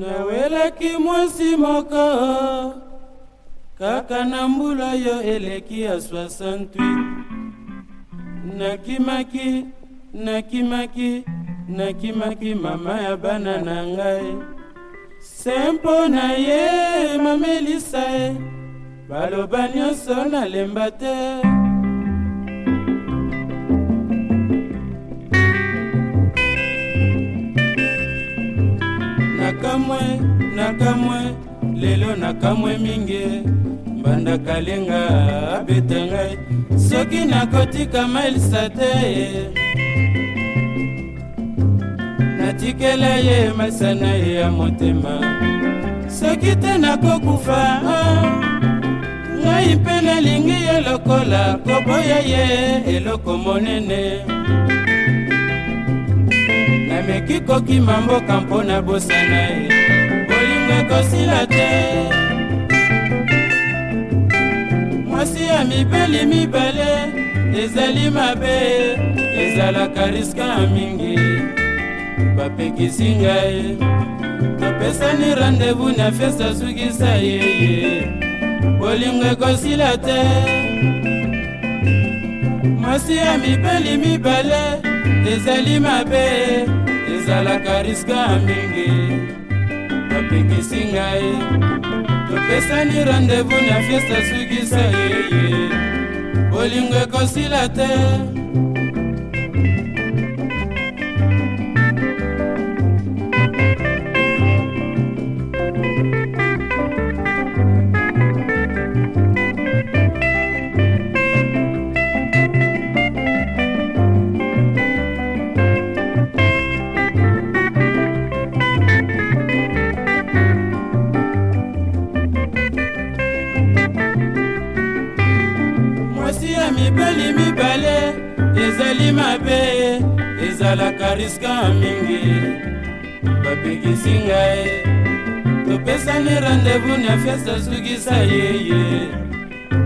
nawelaki mwasi moko kaka na mbula yo eleki ya 68 nakimaki nakimaki nakimaki mama ya bana na ngai se mpo na ye mamelisa ye baloba nyonso nalemba te kamwe na kamwe lelo na kamwe mingi mbanda kalenga abeta ngai soki nakotika mailisa te natikela ye masana ye ya motema soki te nakokufa ah. ngai mpe nalingi ye lokola koboya ye eloko monene nameki kokima mboka mpo na bosana ye bolingo ekosila te mwasi ya mibeli mibale ezali mabe ezalaka riske ya mingi bapekisi ngai topesani randevu na fesa sukisa yeye bolingo ekosila te mwasi ya mibeli mibale ezali mabe ezalaka riske ya mingi bapekisi ngai topesani randevu na fiesta sukisa yeye bolingo ekosila te mobeli mibale ezali mabe ezalaka riska mingi bapekisi ngai topesani randevu na festa sukisa yeye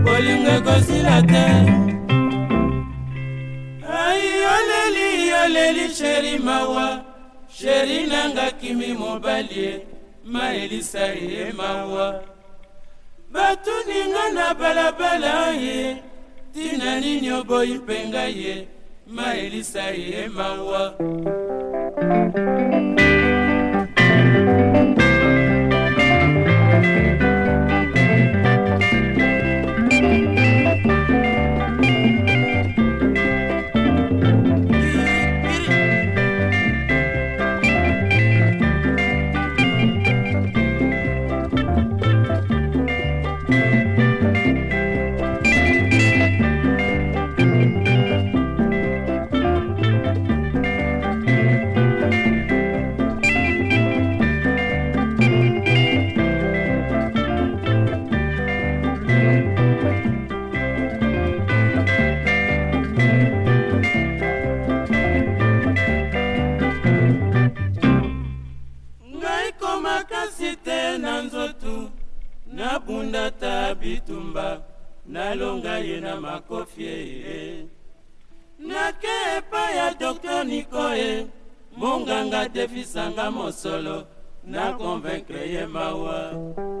bolingo ekosila te ai oleli oleli sheri mawa sheri nanga kimi mobali maelisa ye mawa batuninga na balabala ye tina nini oboyi mpenga ye maelisa ye mawa nalonga ye na makofi e nake epai ya dokter niko e monganga defisanga mosolo na konvaincre ye mawa